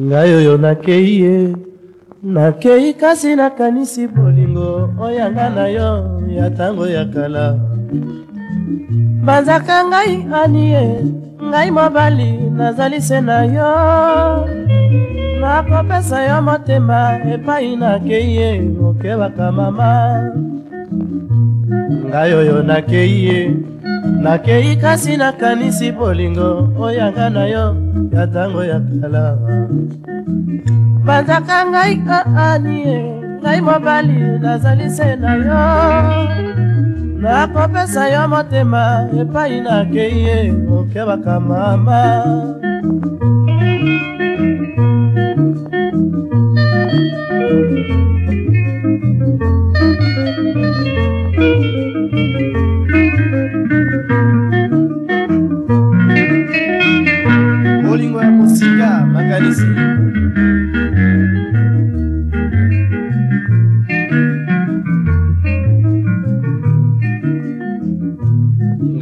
ngai oyo nakei ye nakei kasi nakanisi bolingo oyanga na yo ya ntango ya kala banzaka ngai anie ngai mobali nazali se na yo nakopesa yo motema epai nakei ye okebaka mama ngai oyo nakei ye nakei kasi nakanisi bolingo oyanga na yo ya ntango ya kala banzaka ngai kaanie ngai mobali nazali se na yo nakopesa yo motema epai nakei ye okebaka mama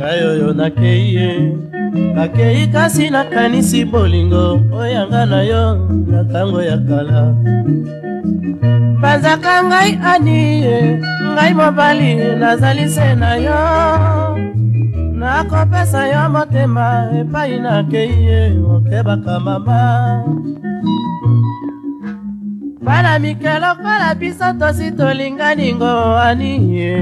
ngai oyo nakei ye nakei kasi nakanisi bolingo oyanga na yo na ntango ya kala banzaka ngai ani ye ngai mobali nazali se na yo nakopesa yo motema epai nakei ye okebaka mama bana mike lokola biso tosi tolingani ngo ani ye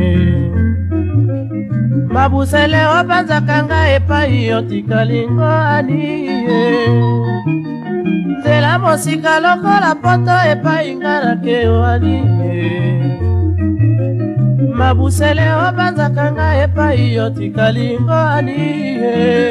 mabusele opanzaka ngai epai otikalingo anie nzela mosika lokola poto epai ngai nakeo anie mabusele opanzaka ngai epai otikalingo anie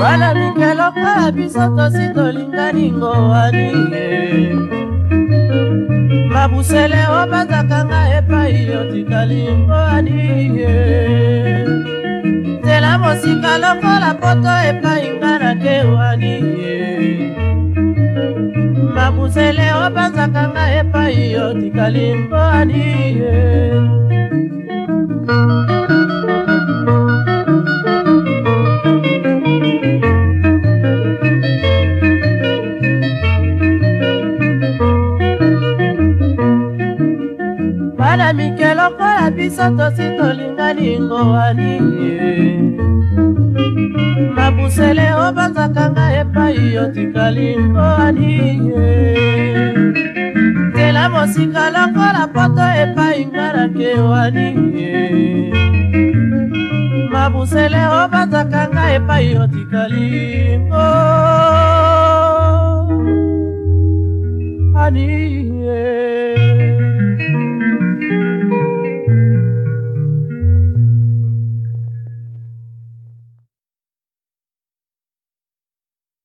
bana mingeloka biso tosi tolinganingo aninge mabusele obanzaka nga epai otikalingo aninge nzela mosika lokola poto epai nga na kewaninge mosele opanzaka nga epai otikali mpo adiye bana mike lokola biso tosi tolingani ngowa niye yotikalingoni nzela mosika lokola poto epai ngarake wani mabusele obataka nga epai yotikalingoni